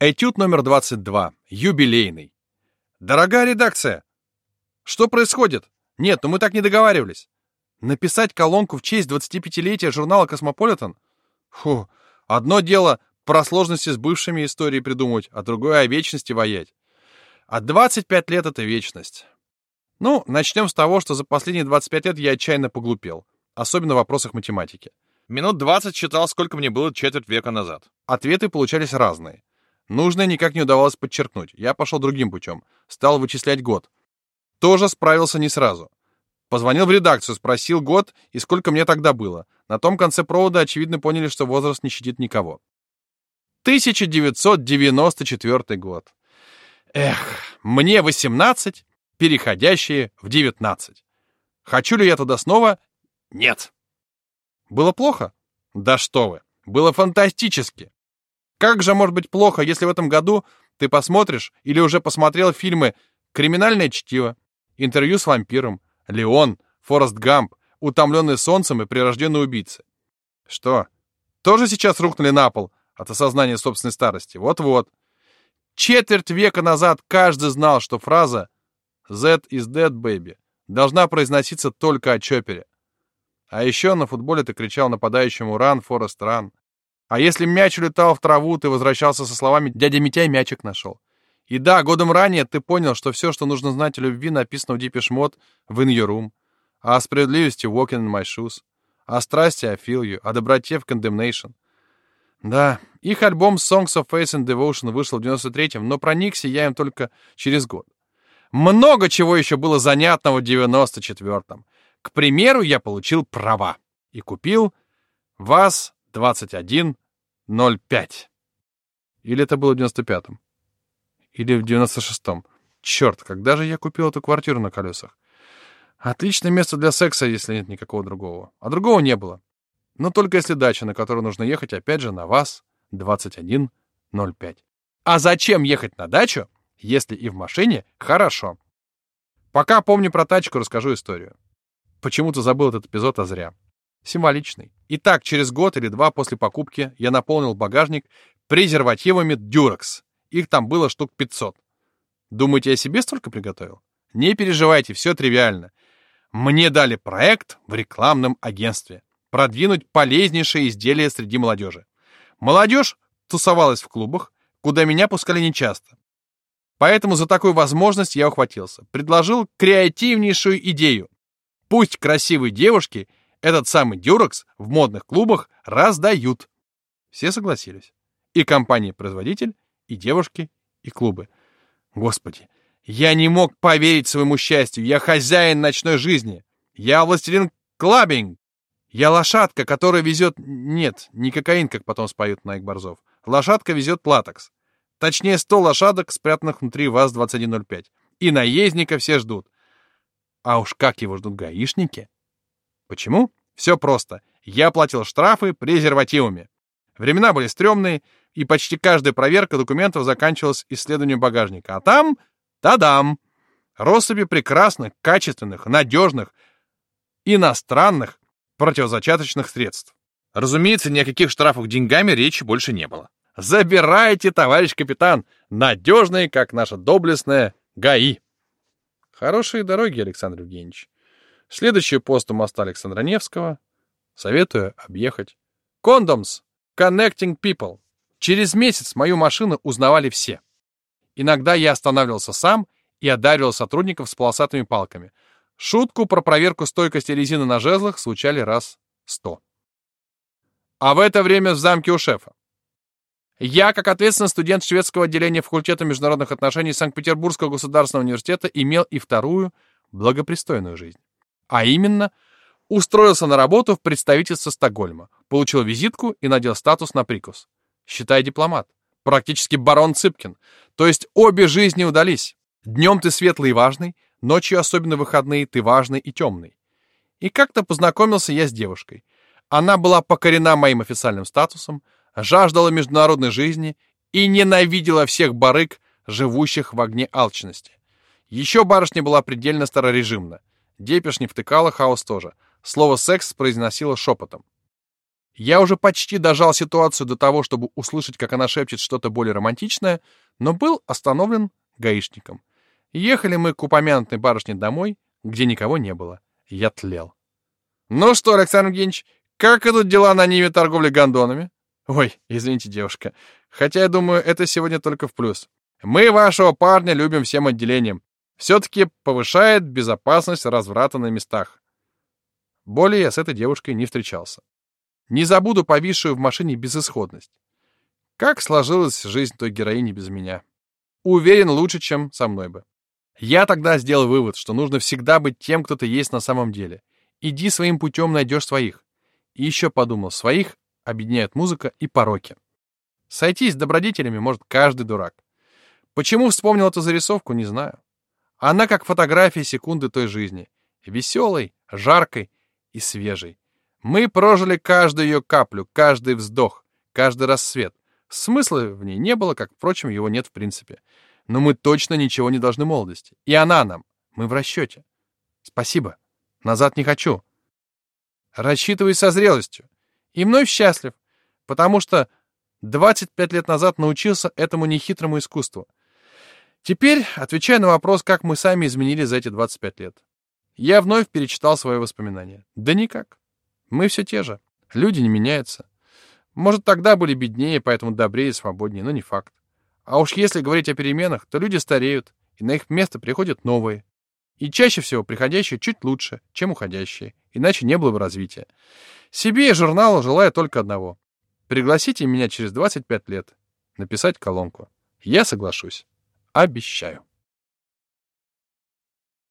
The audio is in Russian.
Этюд номер 22. Юбилейный. Дорогая редакция! Что происходит? Нет, ну мы так не договаривались. Написать колонку в честь 25-летия журнала «Космополитен»? Фу, одно дело про сложности с бывшими истории придумать, а другое о вечности ваять. А 25 лет — это вечность. Ну, начнем с того, что за последние 25 лет я отчаянно поглупел. Особенно в вопросах математики. Минут 20 считал, сколько мне было четверть века назад. Ответы получались разные. Нужное никак не удавалось подчеркнуть. Я пошел другим путем. Стал вычислять год. Тоже справился не сразу. Позвонил в редакцию, спросил год и сколько мне тогда было. На том конце провода, очевидно, поняли, что возраст не щадит никого. 1994 год. Эх, мне 18, переходящие в 19. Хочу ли я туда снова? Нет. Было плохо? Да что вы. Было фантастически. Как же может быть плохо, если в этом году ты посмотришь или уже посмотрел фильмы «Криминальное чтиво», «Интервью с вампиром», «Леон», «Форест Гамп», «Утомленный солнцем» и «Прирожденный убийца». Что, тоже сейчас рухнули на пол от осознания собственной старости? Вот-вот. Четверть века назад каждый знал, что фраза «That is dead, baby» должна произноситься только о Чопере. А еще на футболе ты кричал нападающему «Ран, Форест, ран». А если мяч улетал в траву, ты возвращался со словами «Дядя Митяй мячик нашел». И да, годом ранее ты понял, что все, что нужно знать о любви, написано в Deepish Mode в In Your Room, а о справедливости Walking in My Shoes, о страсти I Feel You, о доброте в Condemnation. Да, их альбом Songs of Faith and Devotion вышел в 93-м, но проникся я им только через год. Много чего еще было занятного в 94-м. К примеру, я получил права и купил ВАЗ-21 0,5. Или это было в 95-м? Или в 96-м? Черт, когда же я купил эту квартиру на колесах? Отличное место для секса, если нет никакого другого. А другого не было. Но только если дача, на которую нужно ехать, опять же, на вас 21.05. А зачем ехать на дачу, если и в машине хорошо? Пока помню про тачку, расскажу историю. Почему-то забыл этот эпизод, а зря символичный. Итак, через год или два после покупки я наполнил багажник презервативами Durex. Их там было штук 500. Думаете, я себе столько приготовил? Не переживайте, все тривиально. Мне дали проект в рекламном агентстве. Продвинуть полезнейшие изделия среди молодежи. Молодежь тусовалась в клубах, куда меня пускали нечасто. Поэтому за такую возможность я ухватился. Предложил креативнейшую идею. Пусть красивые девушки – этот самый дюрекс в модных клубах раздают. Все согласились. И компания-производитель, и девушки, и клубы. Господи, я не мог поверить своему счастью. Я хозяин ночной жизни. Я властелин клабинг. Я лошадка, которая везет... Нет, не кокаин, как потом споют Найк Борзов. Лошадка везет латекс. Точнее, 100 лошадок, спрятанных внутри ВАЗ-2105. И наездника все ждут. А уж как его ждут гаишники? Почему? Все просто. Я платил штрафы презервативами. Времена были стрёмные, и почти каждая проверка документов заканчивалась исследованием багажника. А там, та-дам, россыпи прекрасных, качественных, надежных, иностранных противозачаточных средств. Разумеется, ни о каких штрафах деньгами речи больше не было. Забирайте, товарищ капитан, надежные, как наша доблестная ГАИ. Хорошие дороги, Александр Евгеньевич. Следующий пост у моста Александра Невского. Советую объехать. Кондомс. Connecting people. Через месяц мою машину узнавали все. Иногда я останавливался сам и одаривал сотрудников с полосатыми палками. Шутку про проверку стойкости резины на жезлах случали раз сто. А в это время в замке у шефа. Я, как ответственный студент шведского отделения факультета международных отношений Санкт-Петербургского государственного университета, имел и вторую благопристойную жизнь. А именно, устроился на работу в представительство Стокгольма, получил визитку и надел статус на прикус. Считай дипломат. Практически барон Цыпкин. То есть обе жизни удались. Днем ты светлый и важный, ночью, особенно выходные, ты важный и темный. И как-то познакомился я с девушкой. Она была покорена моим официальным статусом, жаждала международной жизни и ненавидела всех барыг, живущих в огне алчности. Еще барышня была предельно старорежимна — Депеш не втыкала, хаос тоже. Слово «секс» произносила шепотом. Я уже почти дожал ситуацию до того, чтобы услышать, как она шепчет что-то более романтичное, но был остановлен гаишником. Ехали мы к упомянутой барышне домой, где никого не было. Я тлел. «Ну что, Александр Евгеньевич, как идут дела на Ниве торговли гондонами?» «Ой, извините, девушка. Хотя, я думаю, это сегодня только в плюс. Мы вашего парня любим всем отделением. Все-таки повышает безопасность разврата на местах». Более я с этой девушкой не встречался. Не забуду повисшую в машине безысходность. Как сложилась жизнь той героини без меня? Уверен, лучше, чем со мной бы. Я тогда сделал вывод, что нужно всегда быть тем, кто ты есть на самом деле. Иди своим путем, найдешь своих. И еще подумал, своих объединяют музыка и пороки. Сойтись с добродетелями может каждый дурак. Почему вспомнил эту зарисовку, не знаю. Она как фотография секунды той жизни. Веселой, жаркой и свежей. Мы прожили каждую ее каплю, каждый вздох, каждый рассвет. Смысла в ней не было, как, впрочем, его нет в принципе. Но мы точно ничего не должны молодости. И она нам. Мы в расчете. Спасибо. Назад не хочу. Рассчитывай со зрелостью. И мной счастлив, потому что 25 лет назад научился этому нехитрому искусству. Теперь, отвечая на вопрос, как мы сами изменились за эти 25 лет. Я вновь перечитал свои воспоминания. Да никак. Мы все те же. Люди не меняются. Может, тогда были беднее, поэтому добрее и свободнее, но не факт. А уж если говорить о переменах, то люди стареют, и на их место приходят новые. И чаще всего приходящие чуть лучше, чем уходящие, иначе не было бы развития. Себе и журналу желаю только одного. Пригласите меня через 25 лет написать колонку. Я соглашусь. Обещаю.